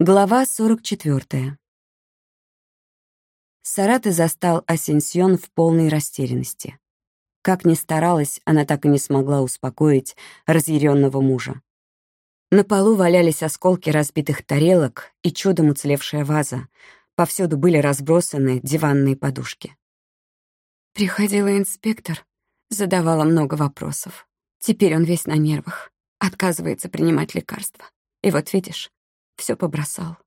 Глава 44. Сараты застал Асенсион в полной растерянности. Как ни старалась, она так и не смогла успокоить разъяренного мужа. На полу валялись осколки разбитых тарелок и чудом уцелевшая ваза. Повсюду были разбросаны диванные подушки. Приходила инспектор, задавала много вопросов. Теперь он весь на нервах, отказывается принимать лекарства. И вот видишь, все побросал.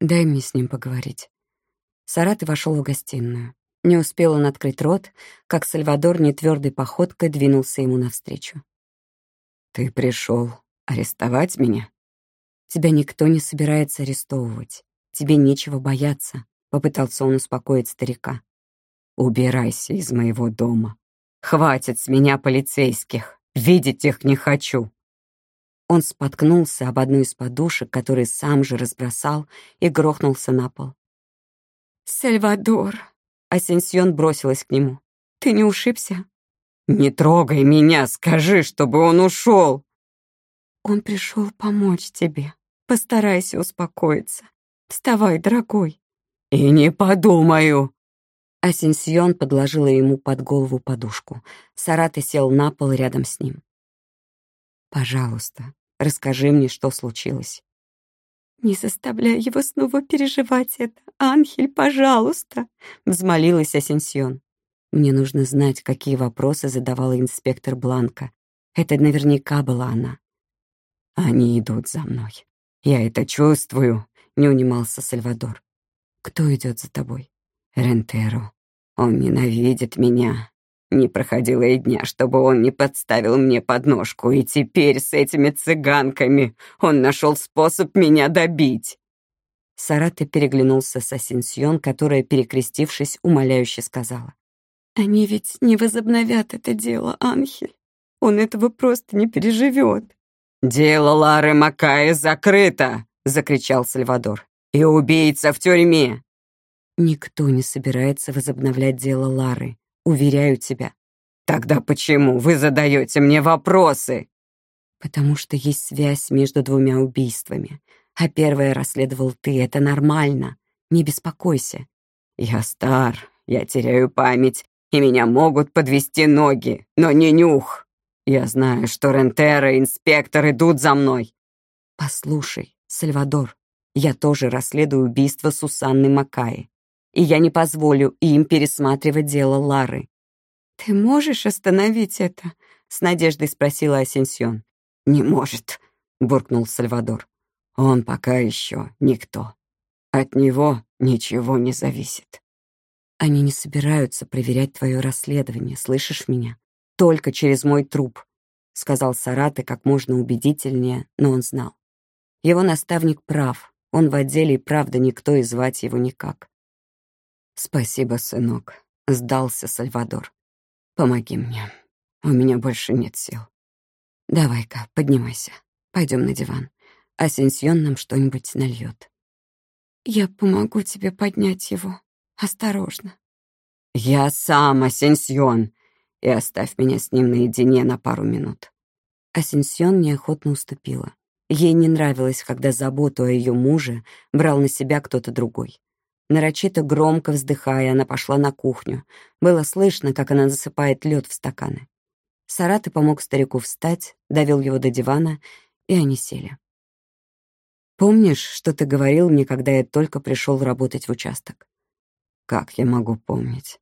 Дай мне с ним поговорить. Сараты вошел в гостиную. Не успел он открыть рот, как Сальвадор нетвердой походкой двинулся ему навстречу. «Ты пришел арестовать меня?» «Тебя никто не собирается арестовывать. Тебе нечего бояться», — попытался он успокоить старика. «Убирайся из моего дома. Хватит с меня полицейских. Видеть их не хочу». Он споткнулся об одну из подушек, которые сам же разбросал, и грохнулся на пол. «Сальвадор!» — Асенсион бросилась к нему. «Ты не ушибся?» «Не трогай меня, скажи, чтобы он ушел!» «Он пришел помочь тебе. Постарайся успокоиться. Вставай, дорогой!» «И не подумаю!» Асенсион подложила ему под голову подушку. Сараты сел на пол рядом с ним. «Пожалуйста, расскажи мне, что случилось». «Не заставляй его снова переживать это, Анхель, пожалуйста», — взмолилась Асенсион. «Мне нужно знать, какие вопросы задавала инспектор Бланка. Это наверняка была она». «Они идут за мной. Я это чувствую», — не унимался Сальвадор. «Кто идет за тобой?» «Рентеро. Он ненавидит меня. Не проходило и дня, чтобы он не подставил мне подножку, и теперь с этими цыганками он нашел способ меня добить. Сарата переглянулся с Асенсион, которая, перекрестившись, умоляюще сказала. «Они ведь не возобновят это дело, Анхель. Он этого просто не переживет». «Дело Лары Макаи закрыто!» — закричал Сальвадор. «И убийца в тюрьме!» Никто не собирается возобновлять дело Лары. Уверяю тебя. Тогда почему вы задаете мне вопросы? Потому что есть связь между двумя убийствами. А первое расследовал ты, это нормально. Не беспокойся. Я стар, я теряю память, и меня могут подвести ноги, но не нюх. Я знаю, что Рентера и инспектор идут за мной. Послушай, Сальвадор, я тоже расследую убийство Сусанны Макаи и я не позволю им пересматривать дело Лары. «Ты можешь остановить это?» — с надеждой спросила Асенсион. «Не может», — буркнул Сальвадор. «Он пока еще никто. От него ничего не зависит». «Они не собираются проверять твое расследование, слышишь меня? Только через мой труп», — сказал Сараты как можно убедительнее, но он знал. Его наставник прав, он в отделе и правда никто и звать его никак. «Спасибо, сынок», — сдался Сальвадор. «Помоги мне. У меня больше нет сил. Давай-ка, поднимайся. Пойдем на диван. Асенсьон нам что-нибудь нальет. «Я помогу тебе поднять его. Осторожно». «Я сам, Асенсьон, и оставь меня с ним наедине на пару минут». Асенсьон неохотно уступила. Ей не нравилось, когда заботу о ее муже брал на себя кто-то другой. Нарочито громко вздыхая, она пошла на кухню. Было слышно, как она засыпает лед в стаканы. Сараты помог старику встать, довел его до дивана, и они сели. «Помнишь, что ты говорил мне, когда я только пришел работать в участок?» «Как я могу помнить?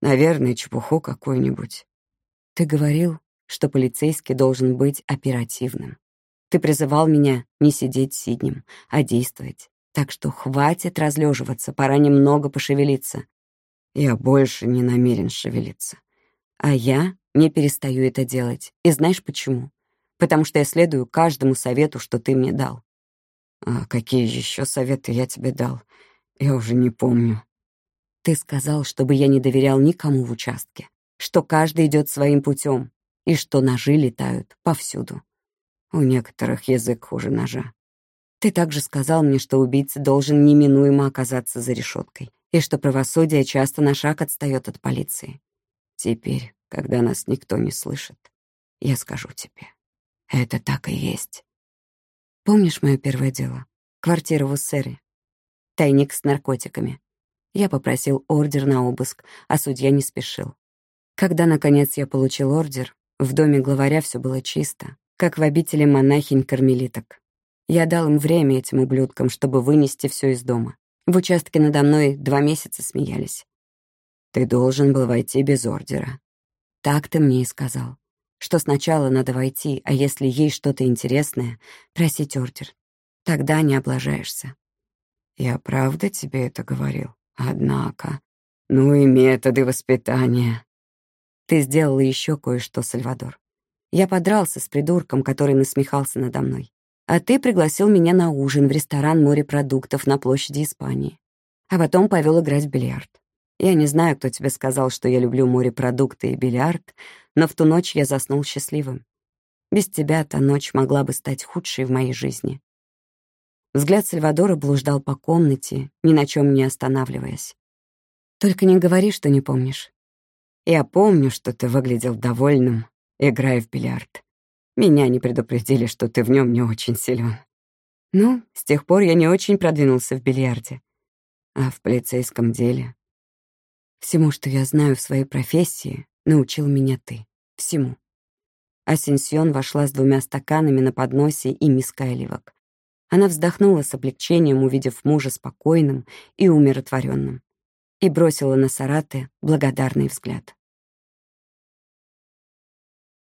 Наверное, чепуху какую-нибудь». «Ты говорил, что полицейский должен быть оперативным. Ты призывал меня не сидеть сиднем, а действовать. Так что хватит разлеживаться, пора немного пошевелиться. Я больше не намерен шевелиться. А я не перестаю это делать. И знаешь почему? Потому что я следую каждому совету, что ты мне дал. А какие еще советы я тебе дал? Я уже не помню. Ты сказал, чтобы я не доверял никому в участке, что каждый идет своим путем и что ножи летают повсюду. У некоторых язык хуже ножа. Ты также сказал мне, что убийца должен неминуемо оказаться за решеткой, и что правосудие часто на шаг отстает от полиции. Теперь, когда нас никто не слышит, я скажу тебе, это так и есть. Помнишь мое первое дело? Квартира в Уссере. Тайник с наркотиками. Я попросил ордер на обыск, а судья не спешил. Когда, наконец, я получил ордер, в доме главаря все было чисто, как в обители монахинь-кармелиток. Я дал им время этим ублюдкам, чтобы вынести все из дома. В участке надо мной два месяца смеялись. Ты должен был войти без ордера. Так ты мне и сказал, что сначала надо войти, а если есть что-то интересное, просить ордер. Тогда не облажаешься. Я правда тебе это говорил? Однако, ну и методы воспитания. Ты сделала еще кое-что, Сальвадор. Я подрался с придурком, который насмехался надо мной. А ты пригласил меня на ужин в ресторан морепродуктов на площади Испании. А потом повел играть в бильярд. Я не знаю, кто тебе сказал, что я люблю морепродукты и бильярд, но в ту ночь я заснул счастливым. Без тебя та ночь могла бы стать худшей в моей жизни. Взгляд Сальвадора блуждал по комнате, ни на чем не останавливаясь. «Только не говори, что не помнишь. Я помню, что ты выглядел довольным, играя в бильярд. Меня не предупредили, что ты в нем не очень силен. Ну, с тех пор я не очень продвинулся в бильярде. А в полицейском деле... Всему, что я знаю в своей профессии, научил меня ты. Всему. Асенсион вошла с двумя стаканами на подносе и миской оливок. Она вздохнула с облегчением, увидев мужа спокойным и умиротворенным, и бросила на Сараты благодарный взгляд.